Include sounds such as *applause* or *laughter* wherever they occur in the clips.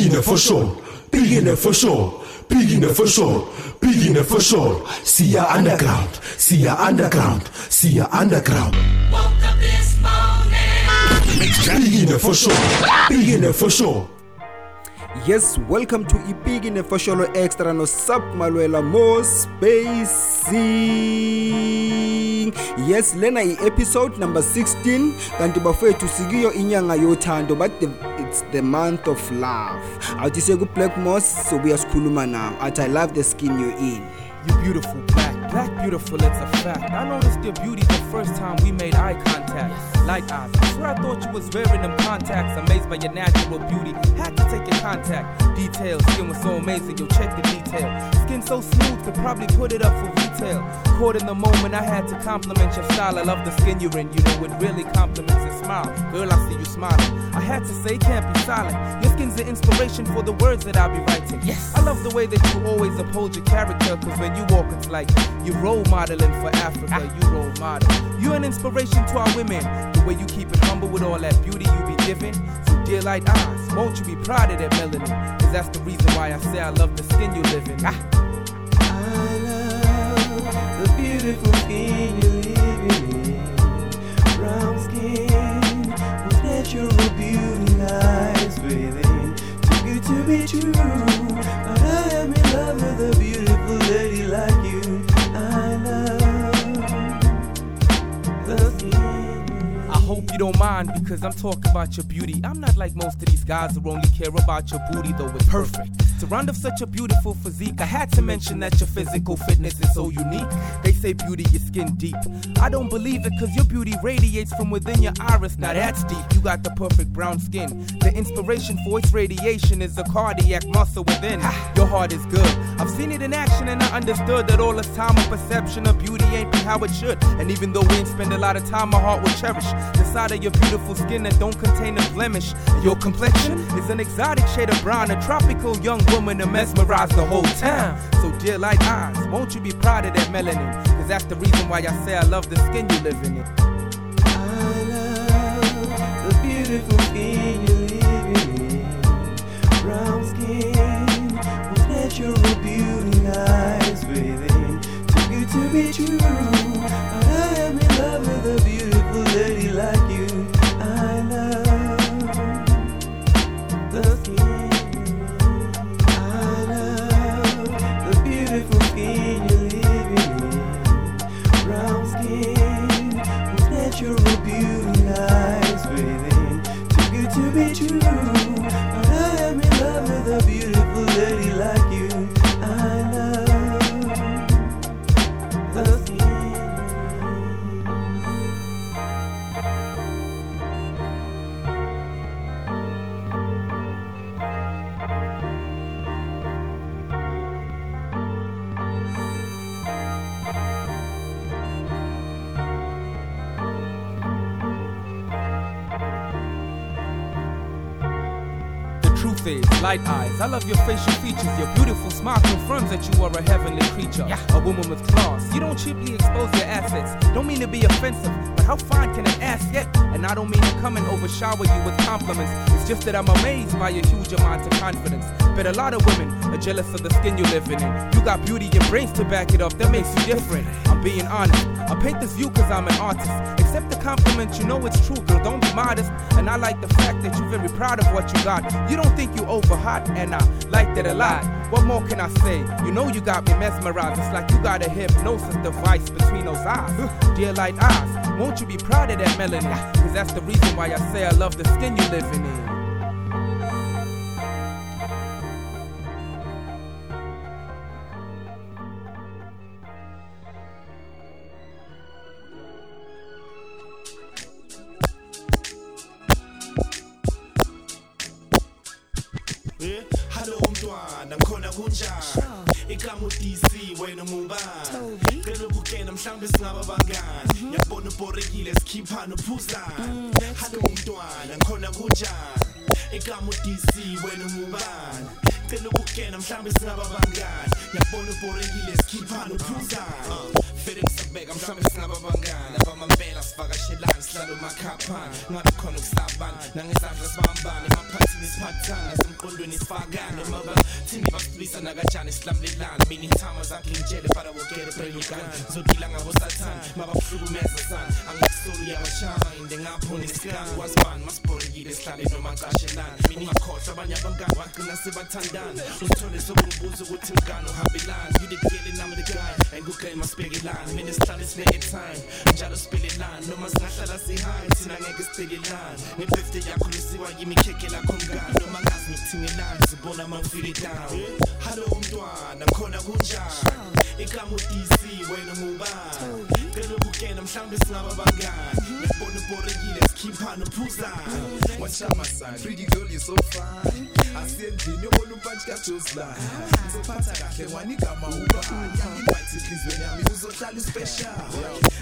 Big in it for sure. Big in it for sure. Big in it for sure. Big in it for sure. See ya underground. See ya underground. See ya underground. Woke up this morning. Big in it for sure. Big in it for sure. yes welcome to ibiki nefosholo extra nosap malwela mo spacing yes lena i-episode number 16 kanti bafowethu sikiyo inyanga yothando but the, it's the month of love. Awuthi seku-black moss sobuya sikhuluma nawo athi i love the skin you're in. You beautiful, black, black beautiful, it's a fact. I noticed your beauty the first time we made eye contact. Light eyes, I swear I thought you was wearing them contacts. Amazed by your natural beauty, had to take your contact. Details, skin was so amazing, yo, check the detail. Skin so smooth, could probably put it up for retail. Caught in the moment, I had to compliment your style. I love the skin you're in, you know it really compliments your smile. Girl, I see you smiling. I had to say, can't be silent. Your skin's the inspiration for the words that I'll be writing. Yes. I love the way that you always uphold your character, cause when you walk, it's like you role modeling for Africa. You role model. You're an inspiration to our women. The way you keep it humble with all that beauty you be giving. So, dear light eyes, won't you be proud of that melanin? Cause that's the reason why I say I love the skin you live in. Ah. I love the beautiful skin you're living in. Brown skin with natural beauty lies within. Too good to be true, but I am in love with a beautiful hope you don't mind because I'm talking about your beauty. I'm not like most of these guys who only care about your booty, though it's perfect. To round of such a beautiful physique, I had to mention that your physical fitness is so unique. They say beauty is skin deep. I don't believe it because your beauty radiates from within your iris. Now that's deep. You got the perfect brown skin. The inspiration for its radiation is the cardiac muscle within. *sighs* Your heart is good. I've seen it in action and I understood that all this time a perception of beauty ain't been how it should. And even though we ain't spend a lot of time, my heart will cherish the side of your beautiful skin that don't contain a blemish. Your complexion is an exotic shade of brown, a tropical young woman to mesmerize the whole town. So dear light eyes, won't you be proud of that melanin? That's the reason why I say I love the skin you live in. I love the beautiful skin you're living in. Brown skin with natural beauty lies within. Too good to be true, be true, light eyes. I love your facial features. Your beautiful smile confirms that you are a heavenly creature. A woman with class. You don't cheaply expose your assets. Don't mean to be offensive, how fine can an ass get? And I don't mean to come and overshower you with compliments. It's just that I'm amazed by your huge amount of confidence. But a lot of women are jealous of the skin you're living in. You got beauty and brains to back it up. That makes you different. I'm being honest. I paint this view cause I'm an artist. Accept the compliment, you know it's true, girl. Don't be modest. And I like the fact that you're very proud of what you got. You don't think you over hot, and I like that a lot. What more can I say? You know you got me mesmerized. It's like you got a hypnosis device between those eyes. Dear light eyes, won't you be proud of that melanin? Cause that's the reason why I say I love the skin you're living in. Sikhiphana uphuzana hallo umntwana ngikhona kunjani? Igama udc wena umubani cela ukukena mhlawumbe singaba bangani ngiyabona ubhorekile sikhiphana uphuzana vele ngisabeka mhlawumbe singaba bangani abamampela sivakashelani sihlale umakhaphani ngabe khona ukusabana nangezandla sibambane. Emaphathini siphathane semqondweni sifakane. Maba thini basifisa nakanjani silamlelane mina ithama zakhe ngitshele but I will get it bring you gun zodila ngabo sathane mabakuhlukumeza sana angikusoli yabashama inde ngapho nesikani wasibani masiborikile sihlale noma ngicashelani mina ungakhohlwa abanye abangani bagcina sebathandana usithole sokumbuza ukuthi mngani uhambelani. You the girl and I'm the guy and kukhanye masibhekelani mina sihlale sine-airtime njalo sibelelani noma singahlala sihayi thina ngeke sibhekelani nge-birthday yakho lisiwa yimi ikhekhe lakho mngani. Noma ngazi ngikuthingelani zibona ma ngifile down. Hallo mntwana khona kunjani? Igama udc wena ngubani cela ubukena mhlawumbe singaba bangani. Ngibona uborekile sikhiphana uphuzani Washama son, pretty girl you're so fine. Asiyendlini yobona umpantshi kajosla. Ngizophatha kahle ngwanikama ubani invite enhliziyweni yami uzohlala uspecial.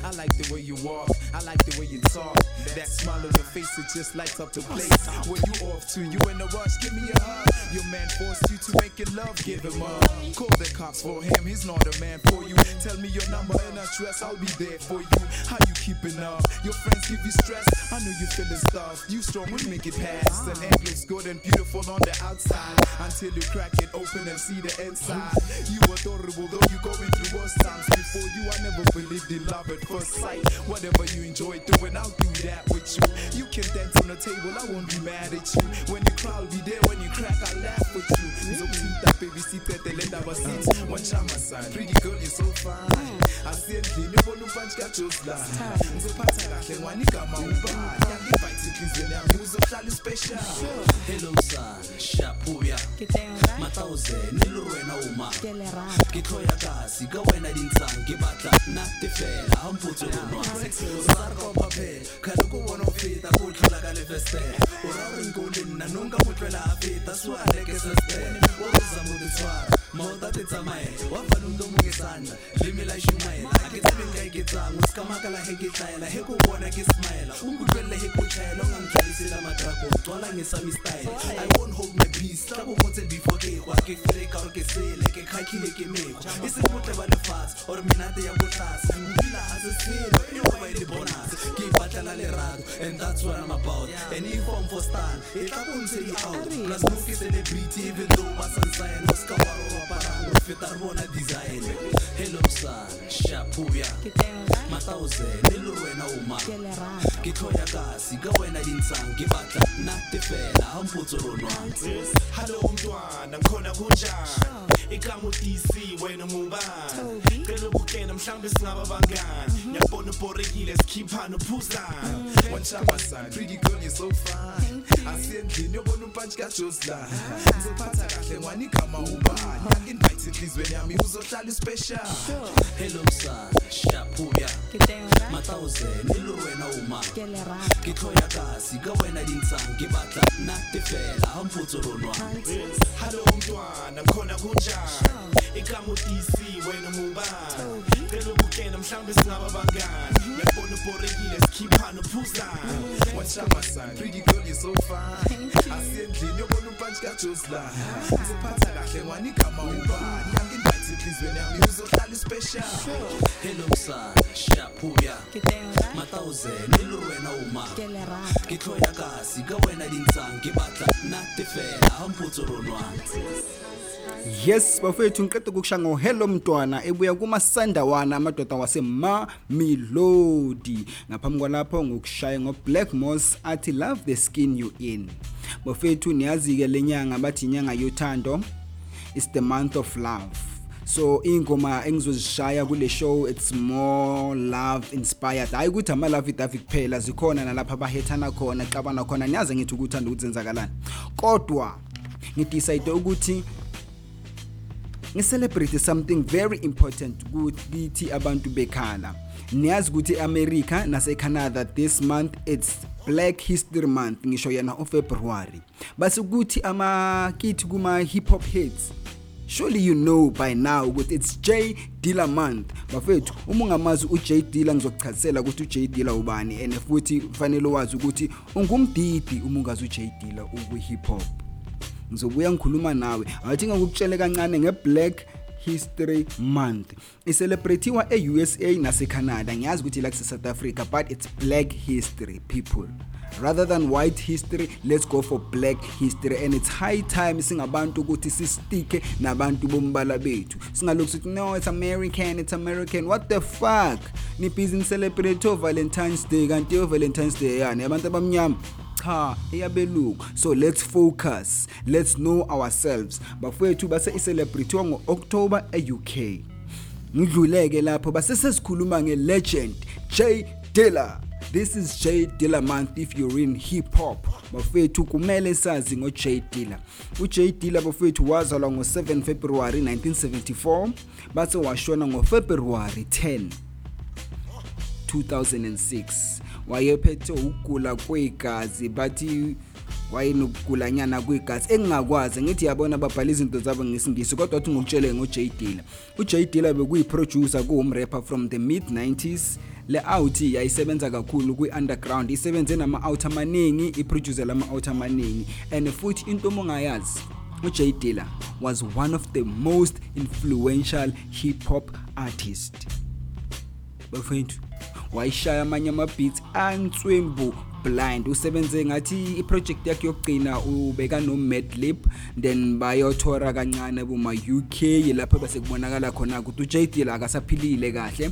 I like the way you walk, I like the way you talk. That smile on your face, it just lights up the place. Where you off to, you in a rush, give me a hug. Your man forced you to make it love, give him up. Call the cops for him, he's not a man for you. Tell me your number and address, I'll be there for you. How you keeping up? Your friends give you stress, I know you feeling stuff You strong, we make it pass And it looks good and beautiful on the outside Until you crack it open and see the inside. You adorable though you going through worse times. Before you, I never believed in love at first sight. Whatever you enjoy doing, I'll do that with you. You can dance on the table, I won't be mad at you. When you cry, I'll be there, when you crack, I'll laugh with you. Ngizokuthinta baby siphethe ndaba sithi Wachama son, pretty girl you're so fine. Asiyendlini ubona umpantshi kajosla Ngizophatha kahle ngwanikama ubani Invite enhliziyweni yami uzohlala uspecial Hello son, shapuya ke teng ra Matauzen, e le wena uma ke le rata. Ke tloya kasi, ka wena dintshang Ke batla nate fela, ha mpotse o nwa. O sa re ka o phaphela, khale ko bona o feta Ko tlhola ka lefestela O ra o reng ko le nna, no nka mo tloela a feta. Swale ke sestela, o re sa mo te tshwara Maota te tsamaela, wa fanong do mo ke sandla Le mela e shumaela, a ke tsebe nka iketsang O ska makala he ke tlaela, he ko bona ke smile O nkutlwelle he ko tlaela, o nga ntlhalisela matrako Tswala ngesami style, I won't hold my peace Tla bo motse before ke kwa, ke fele ka gore ke sele Ke khakhile ke mekgwa, e seng botle ba lefatshe Or menate ya ko tlase, nkila ha se selo E no ba e le bonus, ke ipatlela lerato And that's what I'm about, and if I'm for stan E tla bo ntse di out, plus mo ke celebrity Even though ba sa nsayana, o ska wa ro waparang O feta re bona design Hello son, shapuya ke teng ra Matauzen, e le wena uma ke tloya kasi ka wena dintshang ke batla nate fela ha mpotse ronwang hallo mntwana khona kunjani? Igama udc wena ngubani? Cela ubukena mhlawumbe singaba bangani. Ngiyabona uborekile sikhiphana uphuzani Wachama son, pretty girl you're so fine asiyendlini yobona umpantshi kajosla ngizophatha kahle ngwanikama ubani? Invite enhliziyweni yami uzohlala uspecial hello son. Shapuya matauzen e le wena uma. Tloya kasi ka wena dintshang ke batla nate fela ha mpotse ronwang hallo mntwana khona kunjani? Igama udc wena ngubani cela ubukena mhlawumbe singaba bangani ngiyabona uborekile sikhiphana uphuzani Wachama son, pretty girl you're so fine. Asiyendlini yobona umpantshi kajosla ngizophatha kahle ngwanikama ubani? Invite enhliziyweni yami uzohlala uspecial hello son shapuya ke teng ra matauzen e le wena uma. Ke le rata ke tloya kasi ka wena dintshang ke batla nate fela ha mpotse ronwang yes bafethu ngiqeda ukukusha ngohello mntwana ebuya kumasandawana amadoda wasemamilodi ngaphambi kwalapho ngokushaya ngo-black moss athi love the skin you in. Bafethu niyazi-ke le nyanga bathi inyanga yothando it's the month of love. So ingoma engizozishaya kule show it's more love inspired. Hayi ukuthi ama-love idavi kuphela zikhona nalapha abahethana khona xabana khona niyazi ngithi ukuthanda ukuthi zenzakalani. Kodwa ngidecide ukuthi ngicelebrate something very important kuthi abantu bekhala. Niyazi ukuthi eAmerica naseCanada this month it's Black History Month ngisho yena uFebruary base ukuthi ama kithi kuma hip hop heads surely you know by now ukuthi it's J Dilla month. Bafethu uma ungamazi uJ Dilla ngizokuchazisela ukuthi uJ Dilla ubani and futhi kufanele wazi ukuthi ungumdidi uma ungazi uJ Dilla uku hip hop ngizobuya ngikhuluma nawe. Awuthi ngikutshele kancane ngeblack history month. Icelebratiwa e-usa nasecanada. Ngiyazi ukuthi la kuse-south africa but it's black history people. Rather than white history let's go for black history. And it's high time singabantu ukuthi sisticke nabantu bombala bethu. Singalokhu sithi no it's american it's american. What the fuck? Nibhizi nicelebrate o-valentines day kanti o-valentines day yani abantu abamnyama. Cha eyabelungu. So let's focus. Let's know ourselves. Bafowethu base icelebratiwa ngo-october e-uk ngidluleke lapho. Base sesikhuluma nge-legend j diller this is j diller month if you're in hip hop bafethu kumele sazi ngo-j diller uj diller bafethu wazalwa ngo-7 february 1974 base washona ngofebruary 10 2006 wayephethe ukugula kwegazi bathi wayenokugulanyana kwegazi. Engingakwazi ngithi yabona babhala izinto zabo ngesingisi kodwa wathi ngokutshele ngo-j diller uj diller bekuyi-producer kuwumrapper from the mid 90s le out yayisebenza kakhulu kwi-underground isebenze nama-out amaningi iproducer lama-out amaningi. And futhi into uma ungayazi uj diller was one of the most influential hip hop artist bafethu wayishaya amanye ama-beats answembu blind. Usebenze ngathi iproject yakhe yokugcina ubeka no-madlib then bayothora kancane boma-uk lapho bese kubonakala khona ukuthi ujd la akasaphilile kahle.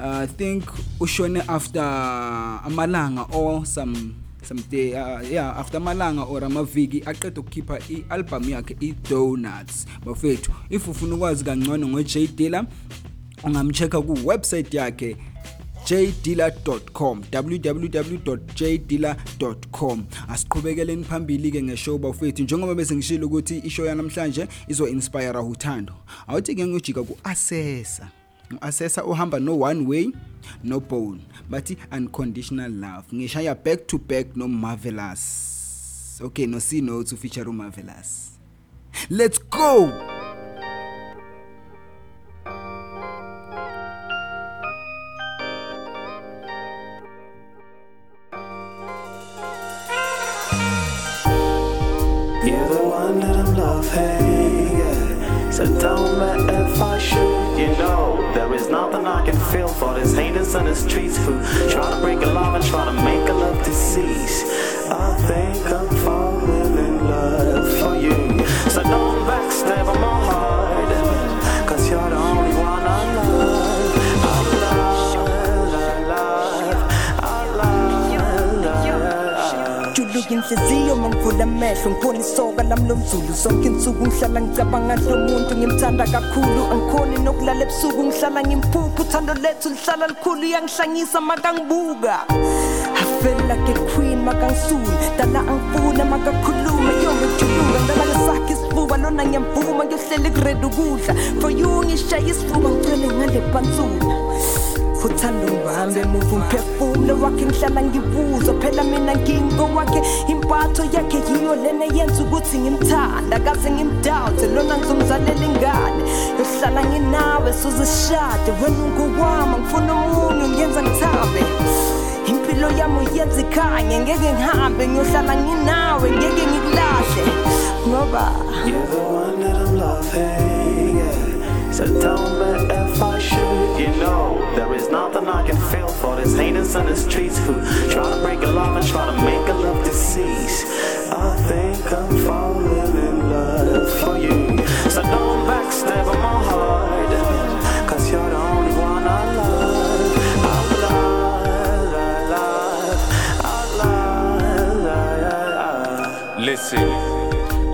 I think ushone after amalanga or some some day uh, yeah after amalanga or amaviki aqeda ukukhipha i-album yakhe i-donuts. Bafethu if ufuna ukwazi kangcono ngo-j diller ungamchecka kuwebsite yakhe jdealer.com www.jdealer.com asiqhubekeleni phambili ke ngeshow bafethu njengoba bese ngishilo ukuthi ishow yanamhlanje izo-inspire uthando. Awuthi ke ngiyojika ku-assessa u-assessa uhamba no one way no bone bathi unconditional love. Ngishaya back to back no marvelous okay no c notes ufeature umarvelous. Let's go! The streets who try to break a love and try to make a love disease. I think I'm falling inhliziyo mangivula amehlo ngikhona isoka lami lomzulu zonke insuku ngihlala ngicabanga lo muntu ngimthanda kakhulu. Angikhoni nokulala ebusuku ngihlala ngimphupha uthando lethu lihlala likhulu iyangihlangisa makangibuka. I feel like a queen makangisule. Dala angifuna makakhuluma yongejuluka ndala ngesakhe isifuba. Lona ngiyamvuma ngiyohleli kureda ukudla for you ngishaya isifuba ngicwele ngale pansula uthando ngibambe muvu mphefumlo wakhe ngihlala ngibuza phela mina ngingowakhe impatho yakhe yiyo lena yenza ukuthi ngimthanda. Kaze ngimdawuthe lona ngizomzalela ingane. Yohlala nginawe suzishade wena ungowami ngifuna omunye ngiyenza ngithambe. Impilo yami uyenza ikhanye ngeke ngihambe ngiyohlala nginawe ngeke ngikulahle. Ngoba You're the one that I'm loving, yeah. So if I should, you know. There is nothing I can feel for these haters on the streets who try to break a love and try to make a love disease. I think I'm falling in love for you. So don't backstab my heart, cause you're the only one I love. Listen,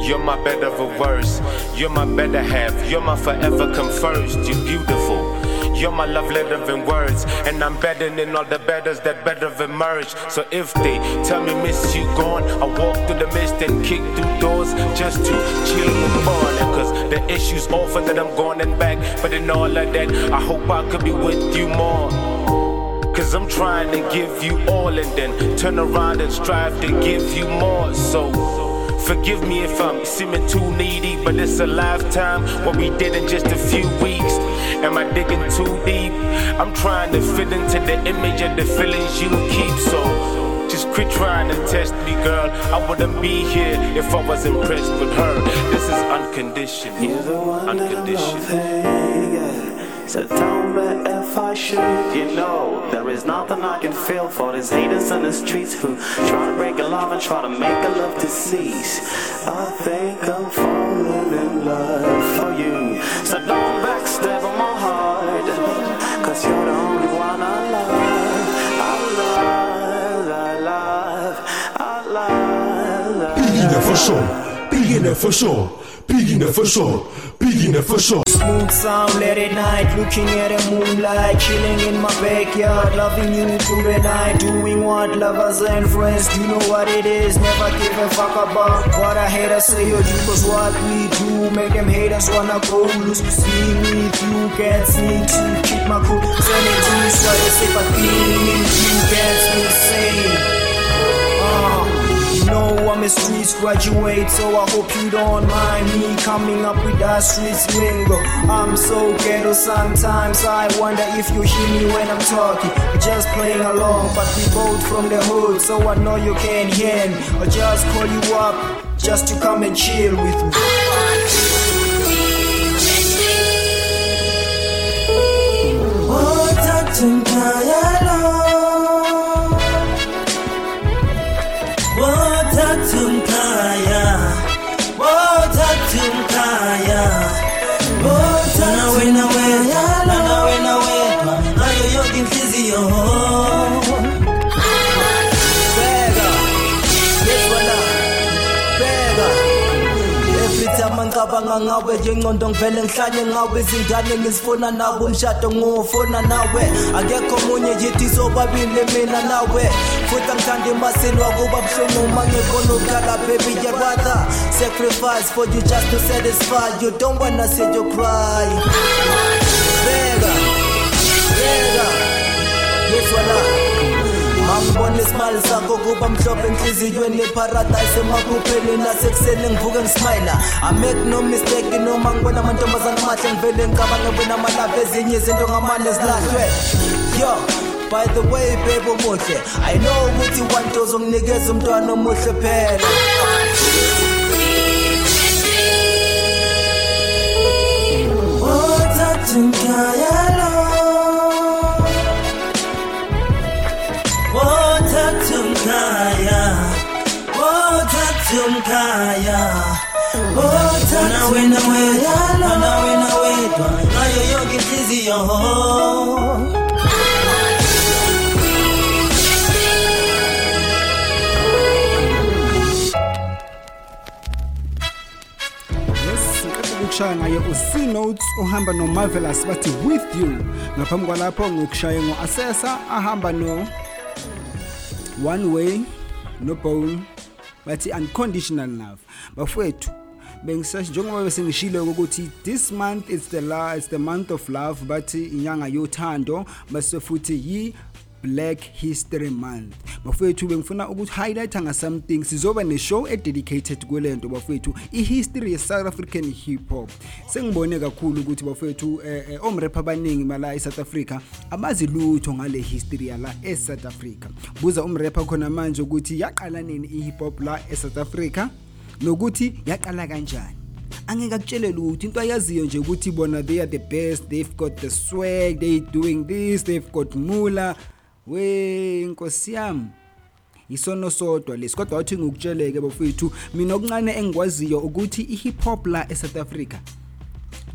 you're my better of worse. You're my better half. You're my forever first. You're beautiful. You're my love letter in words. And I'm better than all the betters that better emerge. So if they tell me miss you gone, I walk through the mist and kick through doors just to chill with morning. Cause the issue's over that I'm going and back. But in all of that, I hope I could be with you more. Cause I'm trying to give you all and then turn around and strive to give you more. So forgive me if I'm seeming too needy, but it's a lifetime what we did in just a few weeks. Am I digging too deep? I'm trying to fit into the image of the feelings you keep. So just quit trying to test me, girl. I wouldn't be here if I was impressed with her. This is unconditional. You're the one Unconditional. So tell me if I should. You know, there is nothing I can feel for these haters in the streets who try to break a love and try to make a love to cease. I think I'm falling in love for you. So don't backstab on my heart, cause you're the only one I love. I love, I love, I love. Beginner for sure, beginner for sure. Smooth sound late at night, looking at the moonlight, chilling in my backyard, loving you through the night, doing what lovers and friends, you know what it is, never give a fuck about what I haters say or do, cause what we do, make them haters wanna go loose, see me through, can't see to keep my cool, sanity, so they say, but being you gets me insane. Know I'm a streets graduate, so I hope you don't mind me coming up with that streets lingo. I'm so ghetto sometimes, I wonder if you hear me when I'm talking. Just playing along, but we both from the hood, so I know you can hear me. Or just call you up, just to come and chill with me. Bheka, nje ingqondo ngivele ngihlanye ngawe izingane ngizifuna nawe umshado ngufuna nawe. Akekho omunye yithi sobabili mina nawe. Futhi angithanda imasini wakuba buhlungu uma ngibona ukhala baby you rather sacrifice for you just to satisfy you. Don't wanna see you cry. Bheka bheka yezwana Angibona isimali sakho kuba mhlophe enhliziyweni eparadise emaphupheni nasekuseni ngivuke ngismayila I make no mistake noma ngibona amantombazane amahle ngivele ngicabange wena amalava ezinye izinto ngamane zilahlwe. Yo By the way babe omuhle. I know ukuthi day uzonginikeza umntwana omuhle phela. Othatha ngiyalo Wothathumkhaya Wothathumkhaya Wothana wena wedwa Na wena wedwa Ngayo yonke inhliziyo. Ukushaya ngayo uC notes ohamba no Marvelous bathi with you. Ngaphambi kwalapho ngokushaya ngoassessor ahamba no one way no bone bathi unconditional love. Bafowethu bengisasho njengoba bese ngishilo ukuthi this month is the la it's the month of love bathi inyanga yothando base futhi yi Black History Month. Bafowethu bengifuna ukuthi highlight nga something sizoba ne show e dedicated kwelento bafowethu i history ye South African hip hop. Sengibone kakhulu ukuthi bafowethu eh, eh, omrap abaningi mala e South Africa abazi lutho ngale history yala e South Africa. Buza umrapper khona manje ukuthi yaqala nini i hip hop la e South Africa nokuthi yaqala kanjani. angeke akutshele lutho into ayaziyo nje ukuthi bona they are the best they've got the swag they doing this they've got mula we inkosi yami isono sodwa lesi kodwa wathi ngikutsheleke bafethu mina okuncane engikwaziyo ukuthi ihip hop la eSouth Africa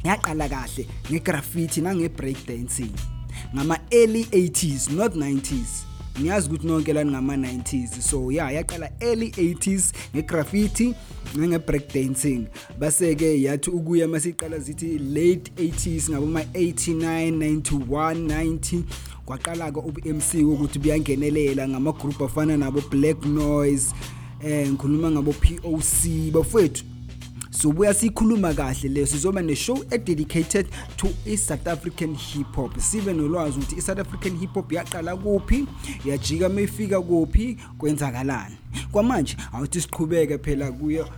yaqala kahle ngegraffiti nange break dancing. Ngama early 80s not 90s ngiyazi ukuthi nonke lani ngama 90s so yeah yaqala early 80s ngegraffiti nge break dancing. Base ke yathi ukuya masiqala zithi late 80s ngabo ma 89 91 90 kwaqala ke uMC ukuthi buyangenelela ngama group afana nabo Black Noise eh ngikhuluma ngabo POC bafethu so buya sikhuluma kahle leyo sizoba ne show dedicated to i-South African hip hop. Sibe nolwazi ukuthi i-South African hip hop yaqala kuphi yajika mayifika kuphi kwenzakalani. Kwamanje awuthi siqhubeke phela kuyo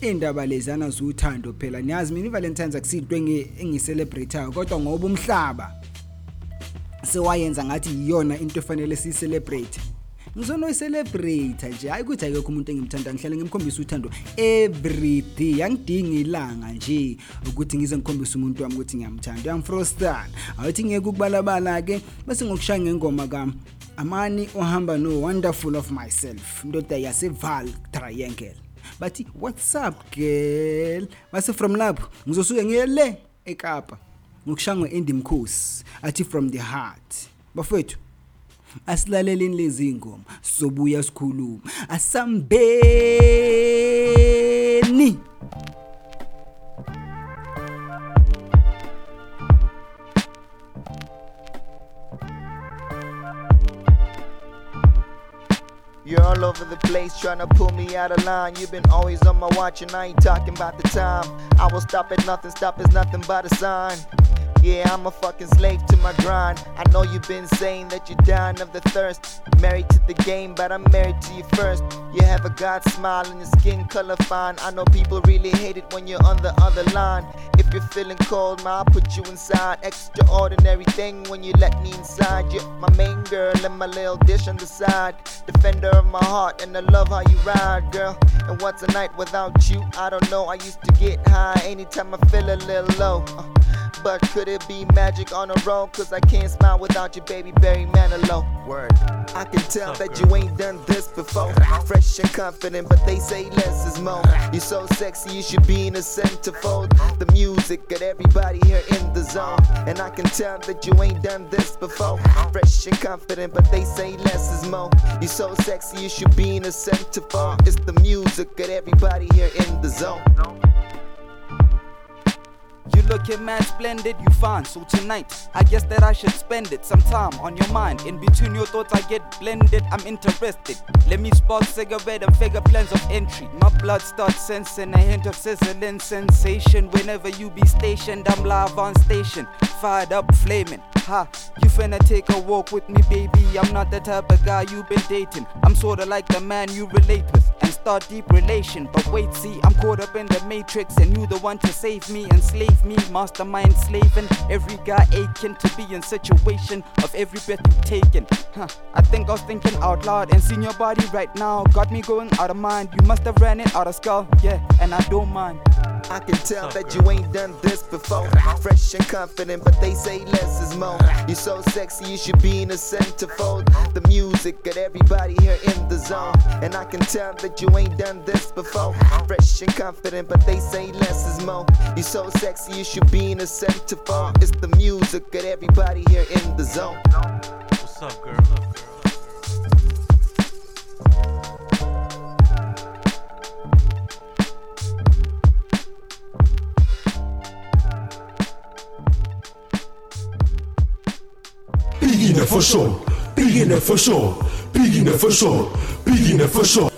indaba lezana zothando phela. Niyazi mina iValentine's akusinto engiselebrate kodwa ngoba umhlaba sewayenza ngathi iyona into efanele siyicelebrate. Ngizonoyi-celebrate nje hayi ukuthi akekho umuntu engimthanda ngihlale ngimkhombisa uthando everyday angidingi ilanga nje ukuthi ngize ngikhombise umuntu wami ukuthi ngiyamthanda. Uyangifrostan awuthi ngeke ukubalabala-ke bese ngokushaya ngengoma kam amani ohamba no-wonderful of myself. Indoda yaseval triangle. Bathi what's up girl? Base from lapho ngizosuke ngiye le ekapa. Ngokushaya ngo-endi mkhosi athi from the heart bafowethu asilaleleni lezi ngoma sizobuya sikhuluma asambeni You're all over the place trying to pull me out of line. You've been always on my watch and I ain't talking about the time. I will stop at nothing, stop is nothing but a sign. Yeah, I'm a fucking slave to my grind. I know you've been saying that you're dying of the thirst. Married to the game, but I'm married to you first. You have a God smile and your skin color fine. I know people really hate it when you're on the other line. If you're feeling cold, ma, I'll put you inside. Extraordinary thing when you let me inside. You're my main girl and my little dish on the side. Defender of my heart, and I love how you ride, girl. And what's a night without you? I don't know. I used to get high anytime I feel a little low. Uh, but could it be magic on a roll? Cause I can't smile without you, baby, Barry Manilow. Word. I can tell that you ain't done this before. Fresh and confident, but they say less is more. You're so sexy, you should be in the centerfold. The music got everybody here in the zone. And I can tell that you ain't done this before. Fresh and confident, but they say less is more. You're so sexy, you should be in the centerfold. It's the music got everybody here in the zone. You looking mad splendid, you fine. So tonight, I guess that I should spend it some time on your mind. In between your thoughts, I get blended. I'm interested. Let me spark cigarette and figure plans of entry. My blood starts sensing a hint of sizzling sensation. Whenever you be stationed, I'm live on station. Fired up, flaming. Ha, you finna take a walk with me, baby. I'm not the type of guy you been dating. I'm sorta like the man you relate with and start deep relation. But wait, see, I'm caught up in the matrix, and you the one to save me, enslave me, mastermind slaving. Every guy aching to be in situation of every breath you taken. Huh, I think I was thinking out loud and seeing your body right now got me going out of mind. You must have ran it out of skull, yeah, and I don't mind. I can tell that you ain't done this before. Fresh and confident, but they say less is more. You're so sexy, you should be in the centerfold. The music got everybody here in the zone. And I can tell that you ain't done this before. Fresh and confident, but they say less is more. You're so sexy, you should be in the centerfold. It's the music got everybody here in the zone. What's up, girl? For sure. Big in it for sure. Big in it for sure. Big in it for sure.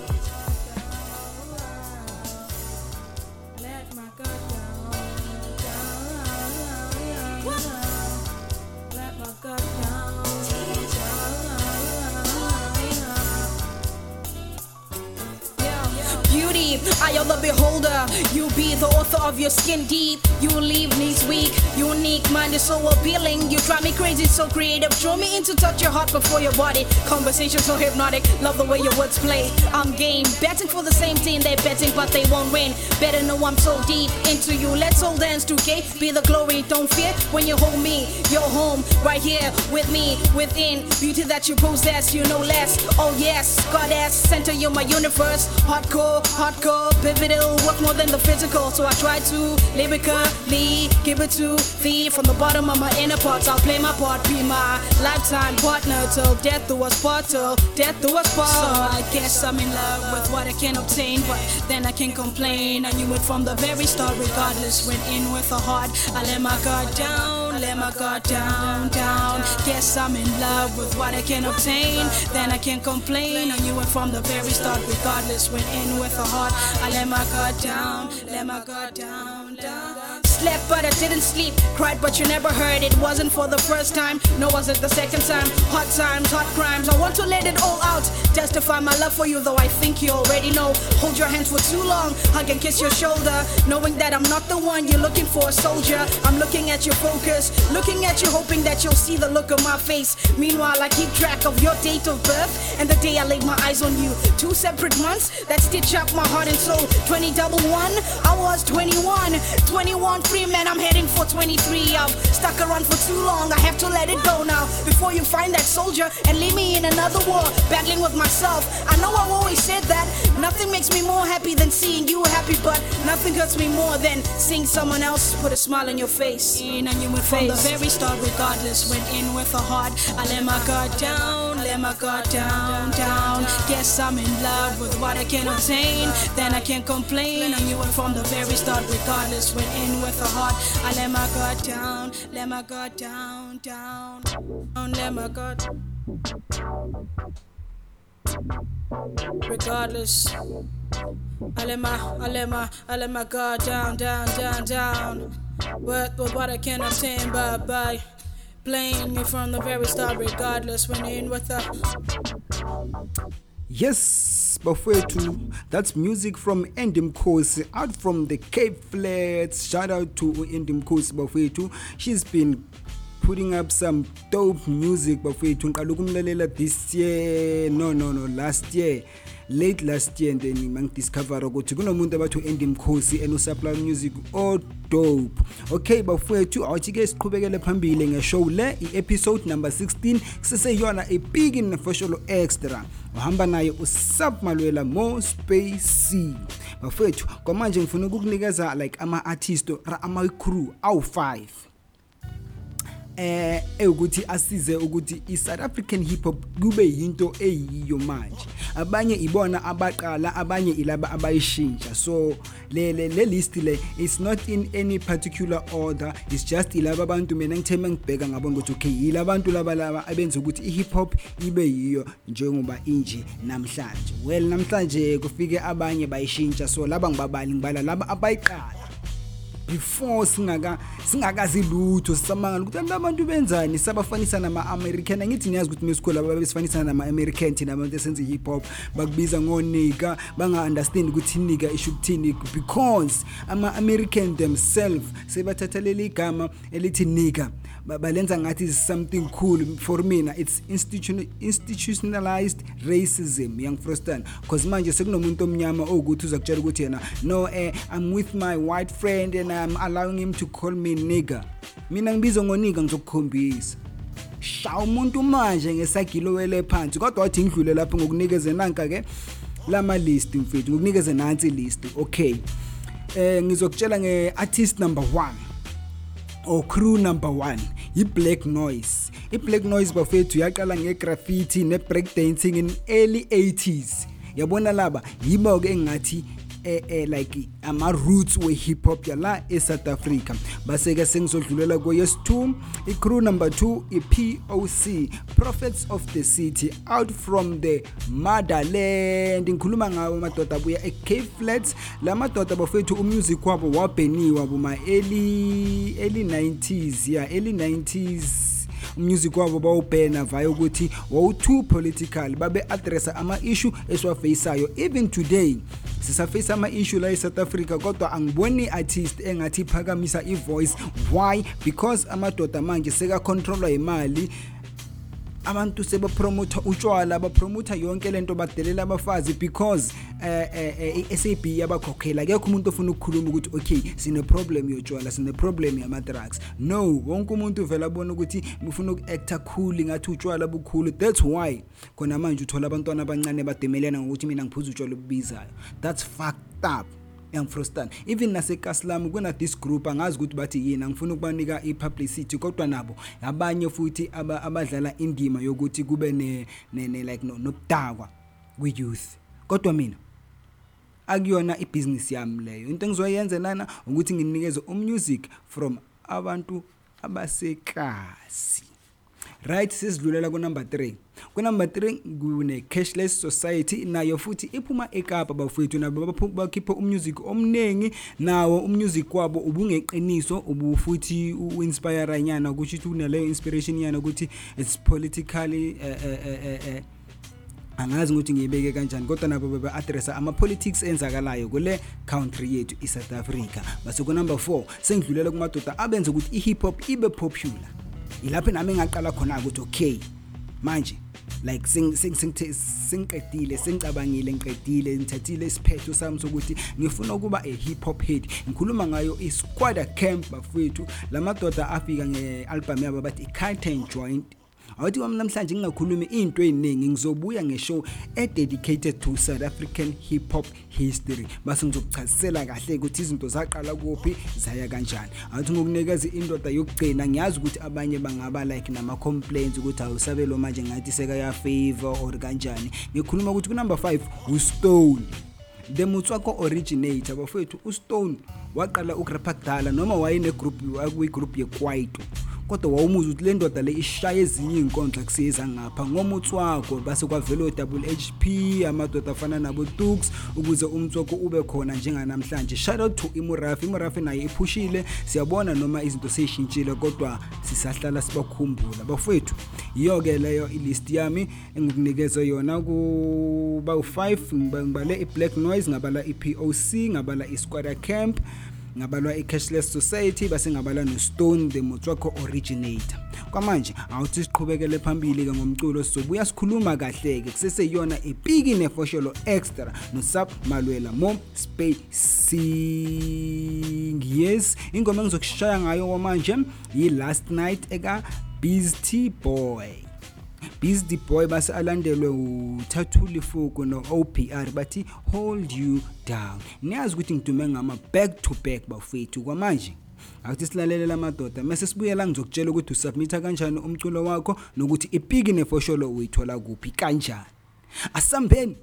In to touch your heart before your body. Conversation so hypnotic. Love the way your words play. I'm game. Betting for the same team. They're betting, but they won't win. Better know I'm so deep into you. Let's all dance to K. Be the glory. Don't fear when you hold me. You're home right here with me. Within beauty that you possess, you know less. Oh yes, goddess, center you're my universe. Hardcore, hardcore, pivotal. Work more than the physical. So I try to lyrically give it to thee from the bottom of my inner parts. I'll play my part, be my lifetime partner till death do us part, till death do us part. So I guess I'm in love with what I can obtain, but then I can complain. I knew it from the very start, regardless. Went in with a heart. I let my guard down, let my guard down, down. Guess I'm in love with what I can obtain. Then I can complain. I knew it from the very start, regardless. Went in with a heart. I let my guard down, let my guard down, down. Slept but I didn't sleep. Cried but you never heard. It wasn't for the first time. No, wasn't the second time. Hot times, hot crimes. I want to let it all out. Testify my love for you, though I think you already know. Hold your hands for too long. Hug and kiss your shoulder. Knowing that I'm not the one you're looking for, soldier. I'm looking at your focus. Looking at you, hoping that you'll see the look on my face. Meanwhile, I keep track of your date of birth and the day I laid my eyes on you. Two separate months that stitch up my heart and soul. 20 double one, I was 21. 21 free man, I'm heading for 23. I've stuck around for too long, I have to let it go now. Before you find that soldier and leave me in another war, battling with myself. I know I've always said that. Nothing makes me more happy than seeing you happy, but nothing hurts me more than seeing someone else put a smile on your face. In and you went from the very start, regardless, went in with a heart. I let my guard down, let my guard down, down. Guess I'm in love with what I can obtain. Then I can't complain. I knew it from the very start, regardless, went in with a heart. I let my guard down, let my guard down, down, down, let my guard. Regardless, I let my, I let my, I let my guard down, down, down, down. But, but what I can obtain by, by playing me from the very start, regardless, when in with a. Yes, bafowethu, that's music from Andy Mkosi out from the Cape Flats. Shout out to Andy Mkosi bafowethu. She's been putting up some dope music bafowethu. Ngiqala ukumlalela this year. No, no, no, last year. Late last year and then mangidiscover ukuthi kunomuntu abathi u-Andy Mkhosi and usupply music o dope. Okay bafowethu awuthi ke siqhubekele phambili ngeshow le i-episode number 16 siseyona epiki nefasholo extra. uhamba naye usub malwela mo space c bafethu kwamanje ngifuna ukukunikeza like ama-artist ra ama-crew awu-5 eh ekuthi asize ukuthi i-South African hip hop kube yinto eyiyo manje. Abanye ibona abaqala abanye ilaba abayishintsha. So le le le list le it's not in any particular order. It's just ilaba abantu mina ngithe mangibheka ngabona ukuthi okay yilabantu laba laba abenza ukuthi i-hip hop ibe yiyo njengoba inje namhlanje. Well namhlanje kufike abanye bayishintsha. So laba ngibabali ngibala laba abayiqala. Before singaka singakazi lutho sisamangala ukuthi abantu benzani? Sabafanisa nama-american. Angithi niyazi ukuthi mesikhola babesifanisa nama-american thina abantu esenza i-hip hop bakubiza ngonika banga-understand ukuthi inika isho ukuthini. Because ama-american themselves sebathatha leli gama elithi nika. Balenza ngathi is something cool for mina. It's institution, institutionalized racism yangifrostan because manje sekunomuntu omnyama owukuthi uza kutshela ukuthi yena no eh, i'm with my white friend and i'm allowing him to call me nigger. Mina ngibiza ngonika ngizokukhombisa. Sha umuntu manje ngesagilo wele phansi kodwa wathi ngidlule lapho ngokunikeze nanka ke lama list mfethu ngokunikeze nansi list okay. Eh ngizokutshela ngeartist number 1 or crew number 1 i-black noise. I-black noise bafethu yaqala ngegraffiti ne-breakdancing in early 80s yabona laba yibo-ke engathi like ama-roots we-hip hop yala e-south africa. Base-ke sengizodlulela kweyesi-2 i-crew number 2 i-poc prophets of the city out from the motherland. Ngikhuluma ngawo amadoda abuya e-cape flats. La madoda bafethu umusic wabo wabheniwa buma-early early 90s ya early 90s umusic wabo bawubhena vaya ukuthi wawu-too political babe-adressa ama-issue esiwafeyisayo even today sisafeyisa ama-issue la e-south africa kodwa angiboni i-artist engathi iphakamisa i-voice. Why? Because amadoda manje sekacontrolwa imali abantu sebapromotha utshwala bapromotha yonke lento badelela abafazi because eh, eh, eh, i-SAB yabakhokhela. Akekho umuntu ofuna ukukhuluma ukuthi okay sine problem yotshwala sine problem yama-drugs. No wonke umuntu uvela abona ukuthi ufuna uku-acta cool ngathi utshwala bukhulu. That's why khona manje uthola abantwana abancane bademelena ngokuthi mina ngiphuza utshwala obubizayo. That's fucked up. Yangifrostan even nasekasilam kuna this group angazi ukuthi bathi yini angifuna ukubanika i-publicity kodwa nabo abanye futhi aba- abadlala indima yokuthi kube ne, ne, ne like no- nobudakwa kwi-youth. Kodwa mina akuyona ibhizinisi yami leyo. Into engizoyenza lana ukuthi nginikeze umusic from abantu abasekasi. Right sesidlulela kunumber 3 kunumber 3 kune cashless society nayo futhi iphuma ekapa bafowethu nabo baphu- bakhipha umusic omningi nawo umusic wabo ubungeqiniso ubufuthi uinspire nyana kusho ukuthi unaleyo inspiration yana ukuthi it's politically eh, eh, eh, eh, eh, angazi ukuthi ngiyibeke kanjani kodwa nabo bebe-adressa ama-politics enzakalayo kule country yethu i-south africa. Base kunumber 4 sengidlulela kumadoda abenza ukuthi i-hip hop ibe popular. Ilapho nami engaqala khona ukuthi okay manje like sengithe- sengiqedile sengicabangile ngiqedile ngithathile isiphetho sami sokuthi ngifuna ukuba a-hip hop head. Ngikhuluma ngayo i-squader camp bafowethu la madoda afika nge-album yabo bathi i-carton joint. Awuthi kwami namhlanje ngingakhulumi into ey'ningi ngizobuya ngeshow e-dedicated to south african hip hop history. Base ngizokuchazisela kahle ukuthi izinto zaqala kuphi zaya kanjani. Awuthi ngokunikeza indoda yokugcina ngiyazi ukuthi abanye bangaba like nama-complaints ukuthi awusabelo manje ngathi sekayafavor or kanjani. Ngikhuluma ukuthi kunumber 5 ustone. The mutswako originator bafowethu ustone waqala ukurapha kudala noma wayenegroup akuyigroup yekwaito. Kodwa wawumuza ukuthi le ndoda le ishaya ezinye iy'nkondla kusiyeza ngapha. Ngomutswako base kwavela o-double h p amadoda afana nabo-tux ukuze umtswako ube khona njenganamhlanje. Shout out to imurafi imurafi naye iphushile. Siyabona noma izinto seyishintshile kodwa sisahlala sibakhumbula. Bafowethu yiyo-ke leyo ilist yami engikunikeze yona kuba u-5 ngibale i-black noise ngabala i-poc ngabala i-squatter camp. Ngabalwa i-cashless society base ngabala no-stone the motswako originator. Kwamanje awuthi siqhubekele phambili-ke ngomculo sizobuya sikhuluma kahle-ke. Kuseseyiyona epiki nefosholo extra nosub malwela mo spacing yes ingoma engizokushaya ngayo kwamanje yi-last night eka-beast boy. Beastie Boy base alandelwe uThathuli Fuku no-OPR bathi hold you down. Niyazi ukuthi ngidume ngama back to back bafethu kwamanje. Akuthi silalele amadoda mase sibuyela ngizokutshela ukuthi usubmitha kanjani umculo wakho nokuthi ipiki nefosholo uyithola kuphi kanjani? Asambeni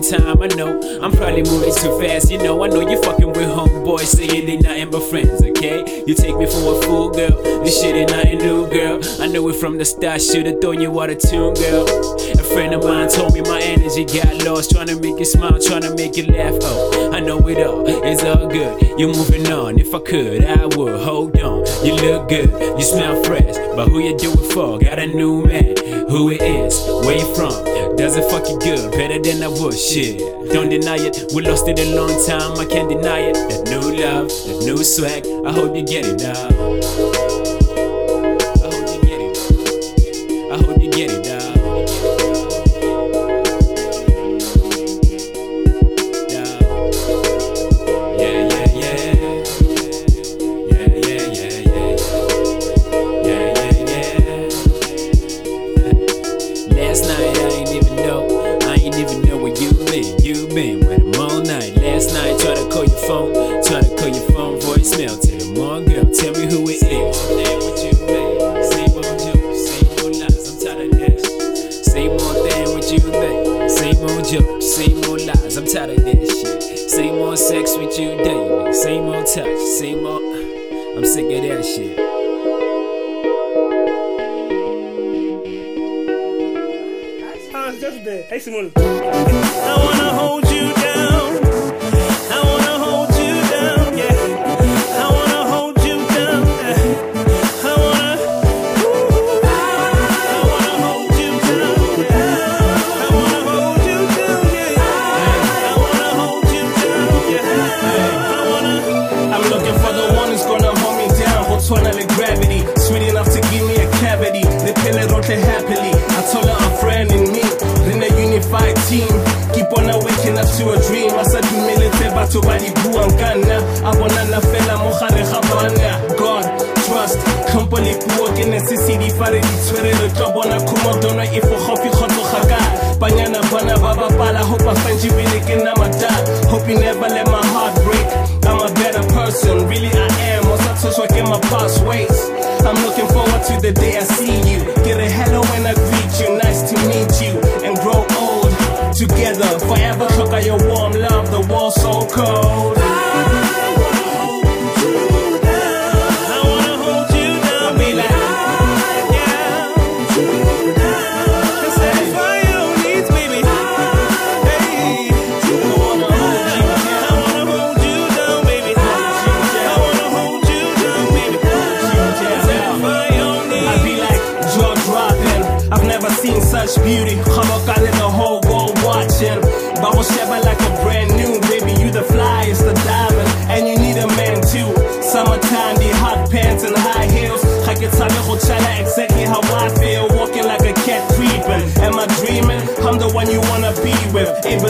in time. I know I'm probably moving too fast. You know I know you fucking with homeboys saying they nothing but friends. Okay, you take me for a fool, girl. This shit ain't nothing new, girl. I know it from the start. Should've thrown you out of tune, girl. A friend of mine told me my energy got lost. Trying to make you smile, trying to make you laugh. Oh, I know it all. It's all good. You're moving on. If I could, I would. Hold on. You look good. You smell fresh. But who you do it for? Got a new man. Who it is? Where you from? Does it fuck you good? Better than I would. Shit. Don't deny it. We lost it a long time. I can't deny it. That new love, that new swag. I hope you get it now. Seen such beauty. Hamoka in the whole world watching. Babo Sheba like a brand new baby. You the flyest, the diamond, and you need a man too. Summertime, the hot pants and high heels. I can tell you exactly how I feel. Walking like a cat creeping. Am I dreaming? I'm the one you wanna be with. Ain't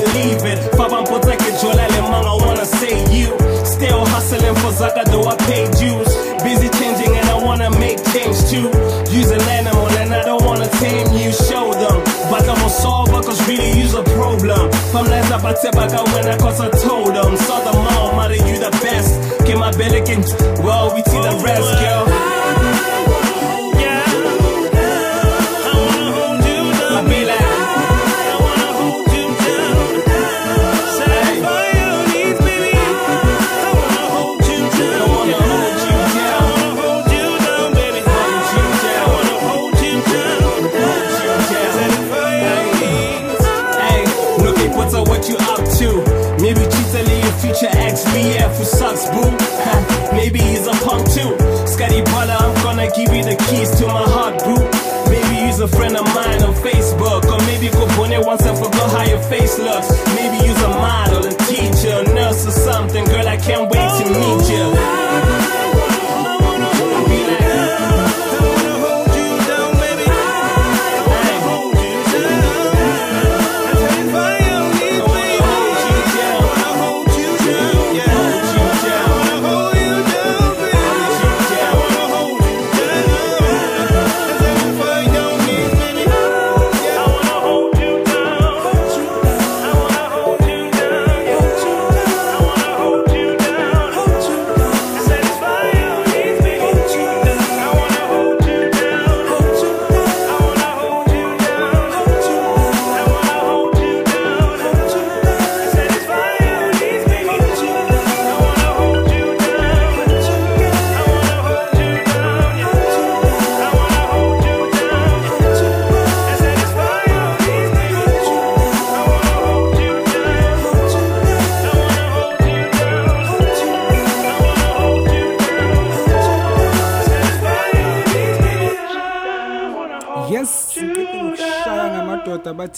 When I cause I told them. Saw the mom, mother, you the best. My belly can well, we see the rest, girl. Future ex BF who sucks, boo. Maybe he's a punk too. Scotty Potter, I'm gonna give you the keys to my heart, boo. Maybe he's a friend of mine on Facebook. Or maybe go bonnet once and forgot how your face looks. Maybe you's a model, a teacher, a nurse or something. Girl, I can't wait to meet you.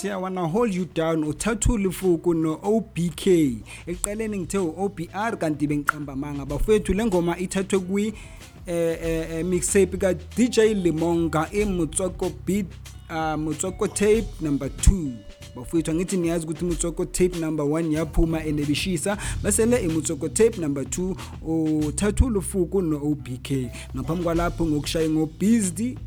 Bathi i wanna hold you down. Uthathu lifuku no-obk ekuqaleni ngithe u-obr kanti bengiqamba manga. Bafowethu le ngoma ithathwe kwi eh, eh, eh, mixtape ka-dj limonga imutswako beat uh, mutswako tape number 2 bafowethu angithi niyazi ukuthi mutswako tape number 1 yaphuma enebishisa bese le imutswako tape number 2 uthathu lufuku no-obk ngaphambi kwalapho ngokushaya ngo-bizd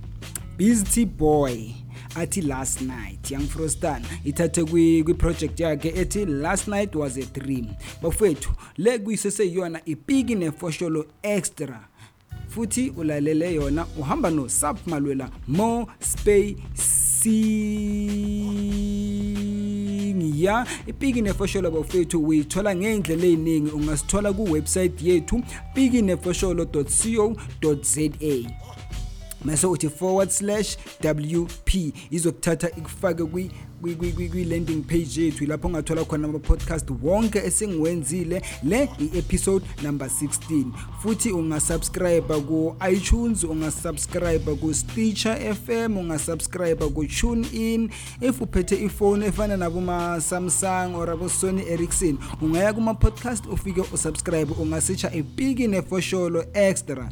Busy Boy. Athi last night young frostan ithathe kwi- kwi-project yakhe ethi last night was a dream. Bafowethu le kuyiseseyiyona ipiki nefosholo extra. Futhi ulalele yona uhamba nosap malwela mo spacing. Ya ipiki nefosholo bafowethu uyithola ngey'ndlela ey'ningi ungasithola kuwebsayithi yethu pikinefosholo co za. Mase uthi forward slash wp izokuthatha ikufake kwi- kwi- kwi- kwi- kwi-landing page yethu lapho ungathola khona ama-podcast wonke esengiwenzile le i-episode number 16 futhi ungasubscribe ku-itunes ungasubscribe ku-stitcher fm ungasubscribe ku-tune in if uphethe ifoni efana naboma-samsung or abo-sony ericsson ungaya kuma-podcast ufike usubscribe ungasitsha ipiki nefosholo extra.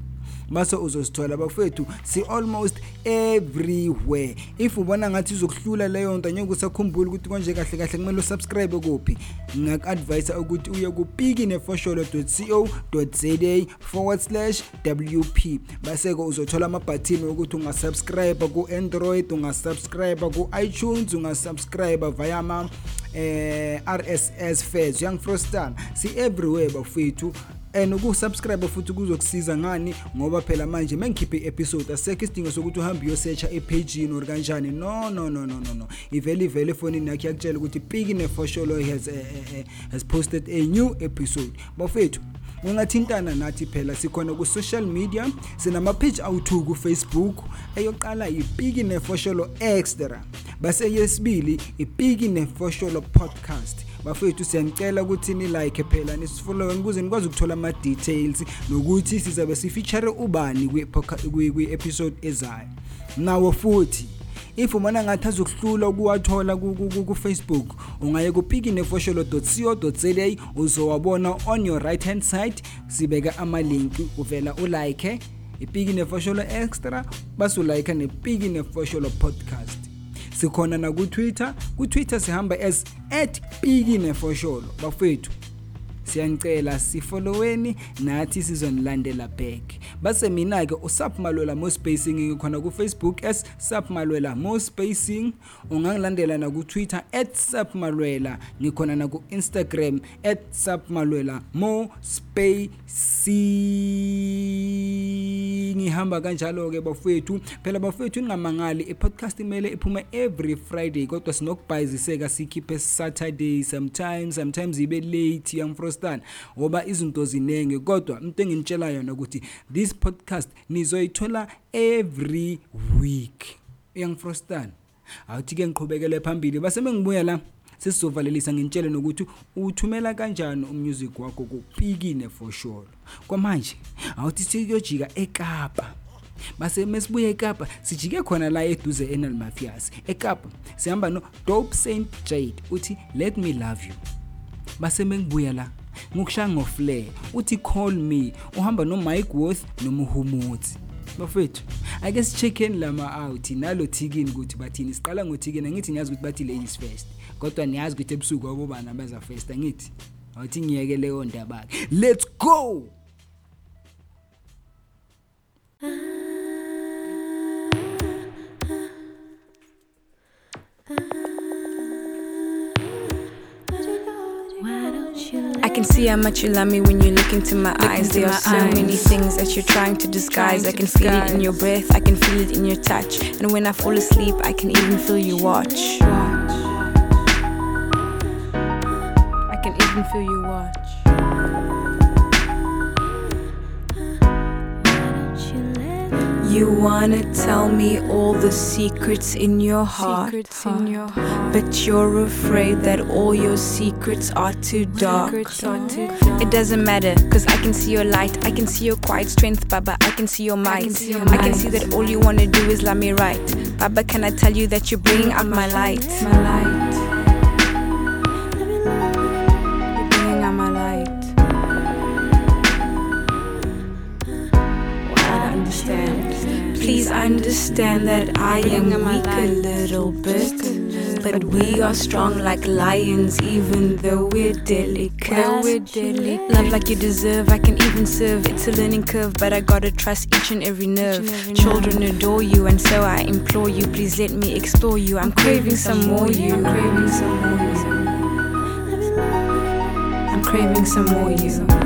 Base uzosithola bafethu si almost everywhere. If ubona ngathi izokuhlula leyo nto anyeke usakhumbula ukuthi konje kahle kahle kumele usubscribe kuphi. Ngak-advise ukuthi uye kupikinafosholo.co.za forward slash wp base-ke uzothola amabhathini wokuthi ungasubscribe ku-android ungasubscribe ku-itunes ungasubscribe via ama eh RSS feeds young frostan si everywhere bafethu and ukusubscribe futhi kuzokusiza ngani? Ngoba phela manje mengikhiphe i-episode asekho isidingo sokuthi uhambe uyosearcha epagini or kanjani. No no no no no no. Ivele ivele efonini yakho yakutshela ukuthi piki nefosholo has, uh, uh, has posted a new episode. Bafethu. Ungathintana nathi phela sikhona ku-social media sinamapage awu-2 kufacebook eyoqala ipiki nefosholo extra. Base yesibili ipiki nefosholo podcast. Bafethu siyanicela ukuthi ni-like phela nisifollowe ukuze nikwazi ukuthola ama-details nokuthi sizabe sifeature ubani kwi-podca- kwi- kwi-episode ezayo. Nawo futhi if umana ngathi azokuhlula ukuwathola ku- ku- ku- ku-facebook ungaye kupikinefosholo.co.za uzowabona on your right hand side sibeka amalinki uvela ulike ipiki nefosholo extra base ulike nepiki nefosholo podcast. Sikhona nakutwitter kutwitter sihamba as at piki nefosholo. Bafethu siyanicela sifolloweni nathi sizonilandela back. Base mina-ke usap malwela mo spacing ngikhona kufacebook as sap malwela mo spacing. Ungangilandela nakutwitter at sap malwela ngikhona naku-instagram at sap malwela mo spacing. Ngihamba kanjalo-ke bafethu phela bafethu ningamangali i-podcast imele iphume every friday kodwa sinokubhayiziseka sikhiphe saturday sometimes sometimes ibe late yangifrostan ngoba izinto zinenge kodwa into enginitshela yona ukuthi this podcast nizoyithola every week. Yangifrostan awuthi-ke ngiqhubekele phambili. Base mengibuya la. Sesizovalelisa ngintshele nokuthi uthumela kanjani umusic wakho kupikine for sure. Kwamanje awuthi sikuyojika ekapa. Base mesibuye ekapa sijike khona la eduze enal mafias. ekapa sihamba no-dope st jade uthi let me love you. Base mengibuya la ngokushaya ngoflair uthi call me. Uhamba nomike worth nomuhumuthi bafethu ake si-check-eni lama out nalo thikini ukuthi bathini? Siqala ngothikini angithi niyazi ukuthi bathi ladies first. Kodwa niyazi ukuthi ebusuku abobana beza first angithi awuthi ngiyeke leyo ndaba-ke let's go I can see how much you love me when you look into my eyes. into There my are so many eyes. things that you're trying to disguise. Trying I to can feel it in disguise. your breath, I can feel it in your touch. And when I fall asleep, I can even feel you watch. I can feel you watch. You wanna tell me all the secrets in your heart, Secrets in your but you're afraid that all your secrets are too dark. Are too dark. It doesn't matter, cause I can see your light, I can see your quiet strength, Baba. I can see your might. see your I can see that all you wanna do is love me right. Baba, can I tell you that you're bringing out my light? My light. Understand that I am weak a little bit. But we are strong like lions, even though we're delicate. Love like you deserve, I can even serve. It's a learning curve, but I gotta trust each and every nerve. Children adore you, and so I implore you, please let me explore you. I'm craving some more you. I'm craving some more you. I'm craving some more you.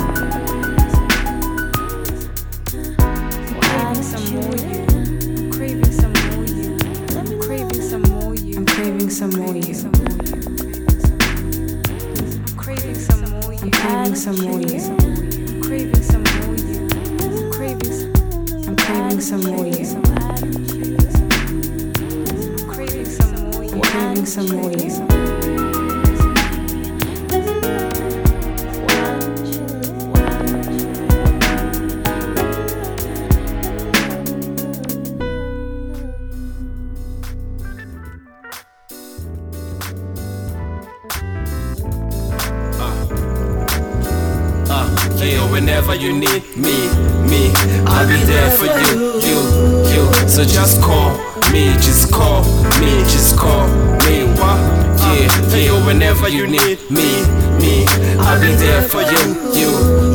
Whenever you need me, me, I'll be there for you, you,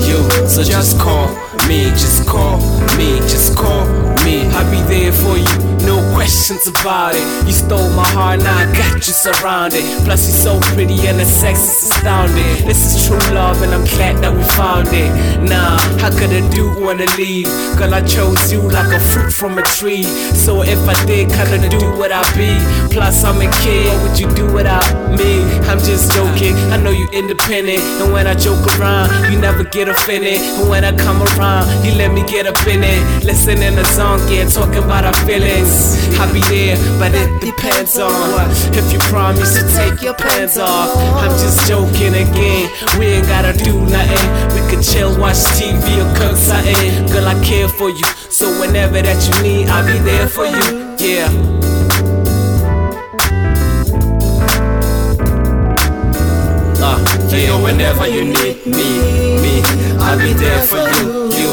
you. So just call me, just call me, just call me. I'll be there for you. Questions about it. You stole my heart, now I got you surrounded. Plus, you're so pretty and the sex is astounding. This is true love, and I'm glad that we found it. Nah, how could a dude wanna leave? Girl, I chose you like a fruit from a tree. So if I did, kinda do what I be. Plus, I'm a kid, what would you do without me? I'm just joking. I know you independent, and when I joke around, you never get offended. And when I come around, you let me get up in it. Listen in the song, yeah, talking about our feelings. I'll be there, but it depends on if you promise to take your pants off. I'm just joking again. We ain't gotta do nothing. We could chill, watch TV or cook something. Girl, I care for you, so whenever that you need, I'll be there for you. Yeah. Uh, yeah, whenever you need me, me, I'll be there for you, you,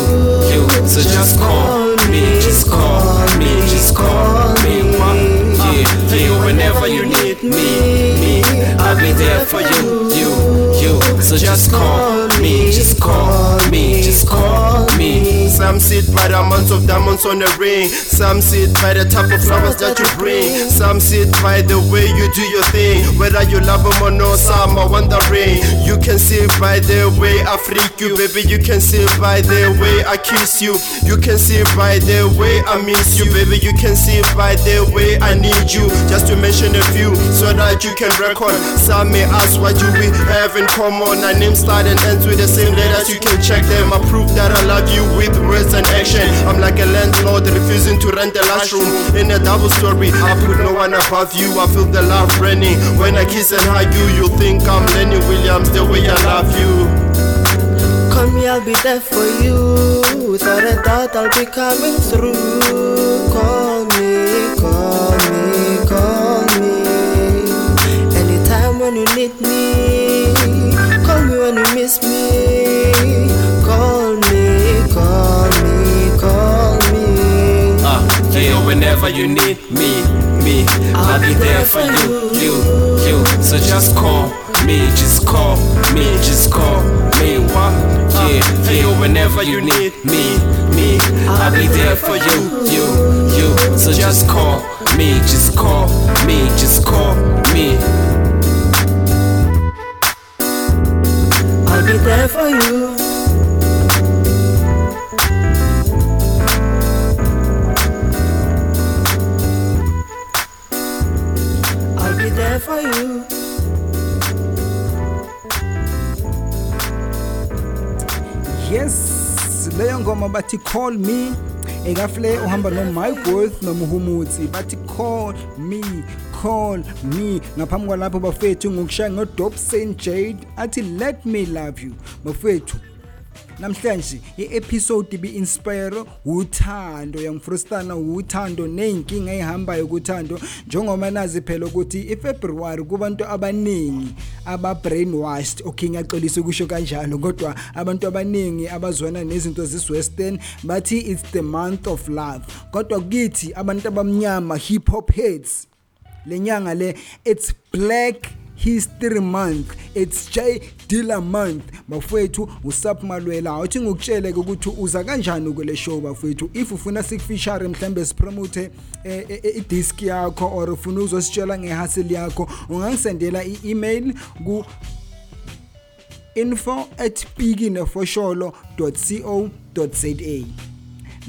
you. So just call me, just call me, just call me. One, yeah, yeah, whenever you need me, me, I'll be there for you, you, you. So just call me, just call me, just call me. Some sit by the amounts of diamonds on the ring. Some sit by the type of flowers that you bring. Some sit by the way you do your thing. Whether you love them or no, some are wondering. You can see by the way I freak you, baby. You can see by the way I kiss you. You can see by the way I miss you, baby. You can see by the way I need you. Just to mention a few, so that you can record. Some may ask what you we have in common. Our name start and ends with the same letters. You can check them. I prove that I love you with words and action. I'm like a landlord refusing to rent the last room in a double story. I put no one above you. I feel the love running. When I kiss and hug you, you think I'm Lenny Williams the way I love you. Call me, I'll be there for you. Without a doubt, I'll be coming through. Call me, call me, call me. Anytime when you need me, Yeah, whenever you need me, me, I'll be there for you, you, you. So just call me, just call me, just call me. What? Yeah, yeah, whenever you need me, me, I'll be there for you, you, you. So just call me, just call me, just call me. I'll be there for you. Leyo ngoma bathi call me. Ekafle uhamba no-mike worth nomuhumuthi bathi call me call me. Ngaphambi kwalapho bafethu ngokushaya ngodope st jade athi let me love you. Bafethu namhlanje i-episode ibi-inspire uthando. Yangifrustana uthando ney'nkinga ey'hambayo kuthando. Njengoba nazi phela ukuthi ifebruwari kubantu abaningi aba-brainwashed. Okay ngiyaxolisa ukusho kanjalo kodwa abantu abaningi abazwana nezinto zis-western bathi it's the month of love. Kodwa kithi abantu abamnyama hip hop heads le nyanga le it's black history month. It's j dilla month. Bafowethu usap malwela. Awuthi ngikutshele-ke ukuthi uza kanjani kule show bafowethu? If ufuna sikufishare mhlambe sipromote eh, eh, eh, idisk yakho or ufuna uzositshela ngehasili yakho ungangisendela i-email ku info at pikinefosholo co za.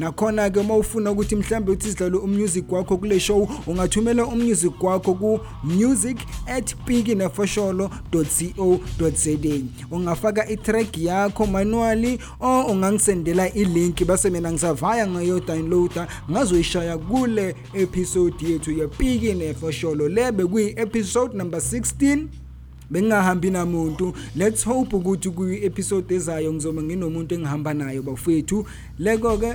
Nakhona-ke uma ufuna ukuthi mhlawumbe uthi sidlale umusic wakho kule show ungathumela umusic wakho ku-music at pikinefosholo co za ungafaka itrack yakho manually or ungangisendela ilink base mina ngisavaya ngayodownloada ngazoyishaya kule episode yethu yepiki nefosholo le bekuyi-episode number 16 bengingahambi namuntu. Let's hope ukuthi kwi-episode ezayo ngizobe nginomuntu engihamba nayo bafethu leko-ke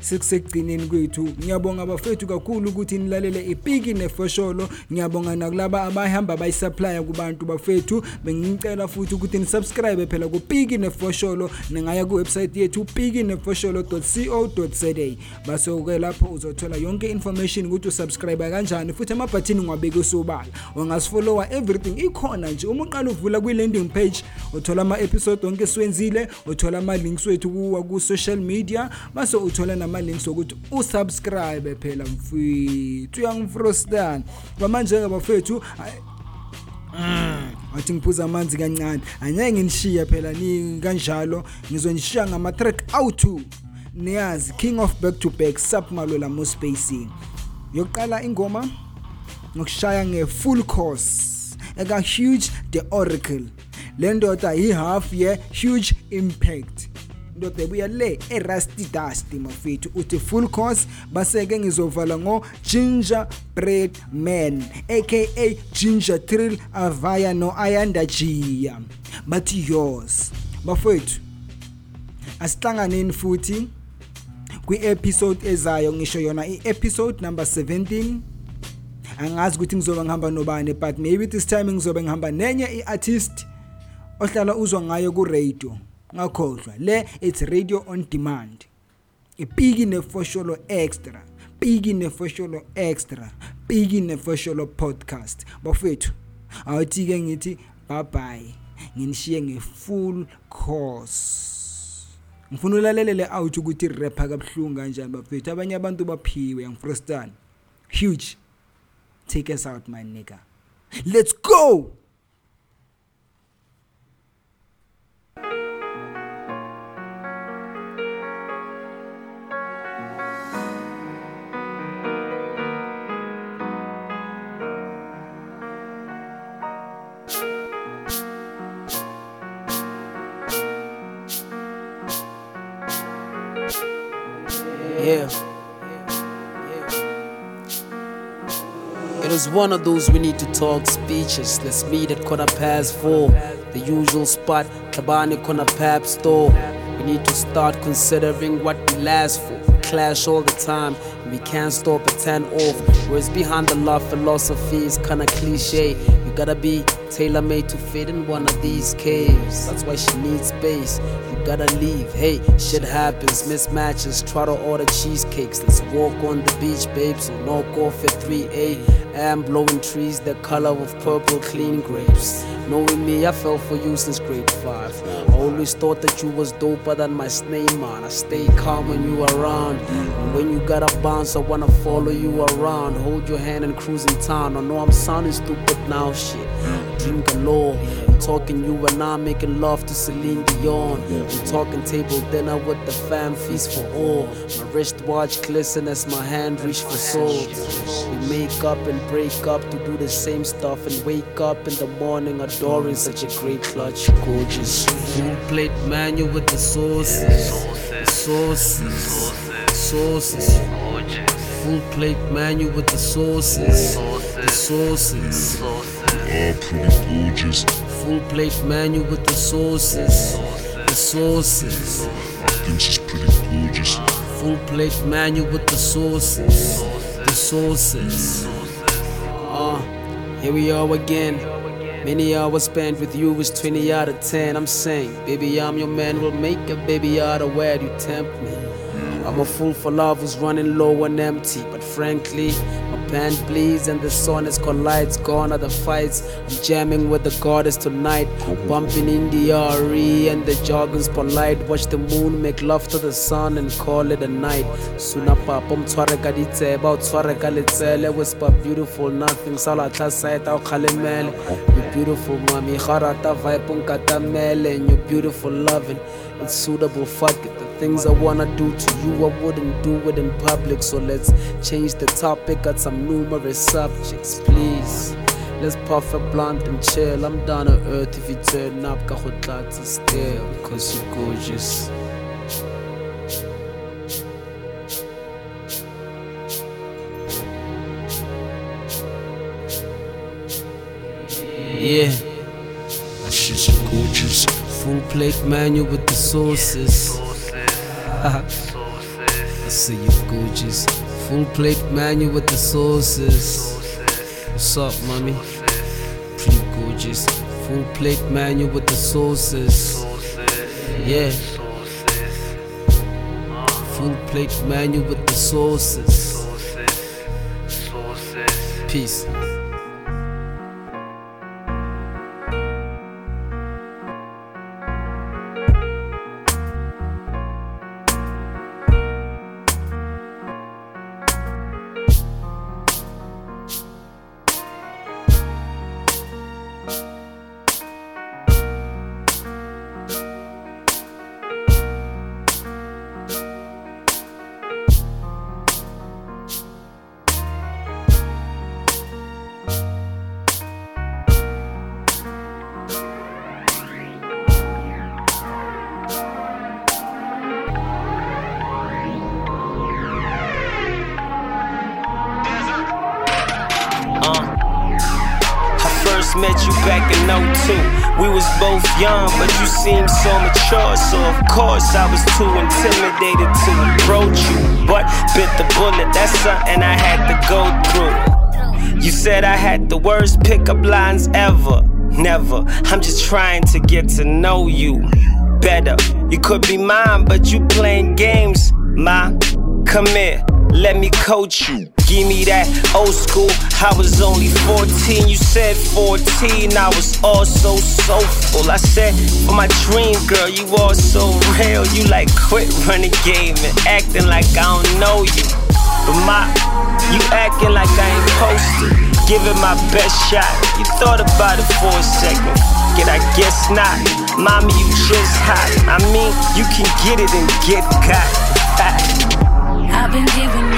sekusekugcineni kwethu ngiyabonga abafethu kakhulu ukuthi nilalele ipiki nefosholo. Ngiyabonga nakulaba abahamba bayisupply kubantu bafethu. Bengicela futhi ukuthi nisubscribe phela kupiki nefosholo ningaya kuwebsite yethu pikinefosholo.co.za base ke lapho uzothola yonke information ukuthi usubscribe kanjani futhi amabhathini ngiwabeke sobala ungasfollowa everything. Ikhona nje uma uqala uvula kwi-landing page uthola ama-episode onke siwenzile uthola ama-links wethu kuwa ku-social media base uthola nama-links okuthi usubscribe phela mfethu. Uyangifrostani bamanje-ke bafethu ay- Mm, wathi ngiphuza amanzi kancane. Angeke nginishiya phela ni kanjalo. Ngizonishiya ngama-track awu-2 niyazi king of back to back submalola mo spacing. Yokuqala ingoma ngokushaya nge-full course eka-huge the oracle. Le ndoda yi-half ye-huge impact. Indoda ebuya le erusty dust mafethu uthi full course base-ke ngizovala ngo-ginger bread man aka ginger trill avaya no-ayandajiya bathi yours. Bafethu asihlanganeni futhi kwi-episode ezayo ngisho yona i-episode number 17 angazi ukuthi ngizobe ngihamba nobani but maybe this time ngizobe ngihamba nenye i-artist ohlala uzwa ngayo ku-radio. Ngakhohlwa le it's radio on demand. Ipiki nefosholo extra piki nefosholo extra piki nefosholo podcast. Bafethu awuthi-ke ngithi bye bye nginishiye nge-full course. Ngifuna ulalele le out ukuthi rapha kabuhlungu kanjani bafethu abanye abantu baphiwe yangifrostani huge. Take us out my nigga. Let's go! One of those we need to talk speeches. Let's meet at quarter past four. The usual spot, Tabani Corner Pap store. We need to start considering what we last for. We clash all the time, we can't stop at 10 off. Whereas behind the love philosophy is kinda cliche. You gotta be tailor made to fit in one of these caves. That's why she needs space. You gotta leave. Hey, shit happens, mismatches. Try to order cheesecakes. Let's walk on the beach, babes. So knock off at 3 a.m. Blowing trees the color of purple, clean grapes. Knowing me, I fell for you since grade 5. I always thought that you was doper than my snake man. I stay calm when you around. And when you gotta bounce, I wanna follow you around. Hold your hand and cruise in town. I know I'm sounding stupid now, shit. Dream galore. I'm talking you and I making love to Celine Dion. I'm talking table dinner with the fam, feast for all. My wristwatch glisten as my hand reach for souls. We make up and break up to do the same stuff and wake up in the morning adoring such a great clutch. Gorgeous. Full plate menu with the sauces. Sauces. Sauces. Full plate menu with the sauces. The sauces. All pretty gorgeous. Full plate menu with the sauces. The sauces. Think she's pretty gorgeous. Full plate menu with the sauces. The sauces. Uh, here we are again. Many hours spent with you is 20 out of 10. I'm saying, baby, I'm your man. Will make a baby out of where you tempt me. I'm a fool for love who's running low and empty. But frankly, my pant bleeds and the sun is collides. Gone are the fights. I'm jamming with the goddess tonight. Bumping in the RE and the jargon's polite. Watch the moon make love to the sun and call it a night. Suna papa mtware ka ditseba o tshware ka letsele whisper beautiful nothing sala tla side o khalemele you beautiful mommy garata vibe nkatamele and you beautiful loving it's suitable fuck it things I wanna do to you I wouldn't do it in public so let's change the topic got some numerous subjects please Let's puff a blunt and chill. I'm down to earth if you turn up. Ka go tlatsa still, cause you're gorgeous. Yeah. She's gorgeous. Full plate menu with the sauces. See you gorgeous. Full plate menu with the sauces. What's up, mommy? Pretty gorgeous. Full plate menu with the sauces. Yeah. Full plate menu with the sauces. Peace. The worst pickup lines ever. Never. I'm just trying to get to know you better. You could be mine, but you playing games. Ma, come here. Let me coach you. Give me that old school. I was only 14, you said 14. I was also so full. I said, for my dream, girl, you all so real. You like quit running game and acting like I don't know you. But my, you acting like I ain't posted. Give it my best shot. You thought about it for a second. Get, I guess not. Mommy, you just hot. I mean, you can get it and get got. I've been giving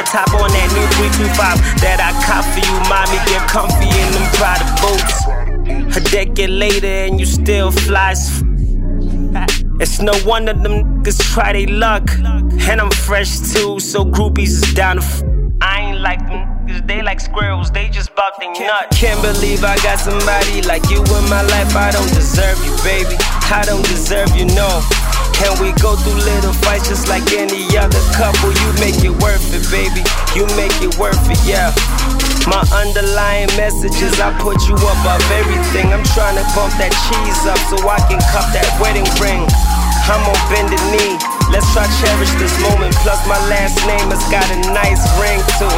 that top on that new 325 that I cop for you, mommy. Get comfy in them Prada boots. A decade later and you still fly. as f- It's no wonder them niggas try they luck. And I'm fresh too, so groupies is down to f- I ain't like them niggas, they like squirrels, they just bout they nut. Can't believe I got somebody like you in my life. I don't deserve you, baby. I don't deserve you, no. And we go through little fights just like any other couple. You make it worth it, baby. You make it worth it, yeah. My underlying message is I put you above everything. I'm trying to bump that cheese up so I can cup that wedding ring. I'm on bended knee. Let's try cherish this moment. Plus my last name has got a nice ring to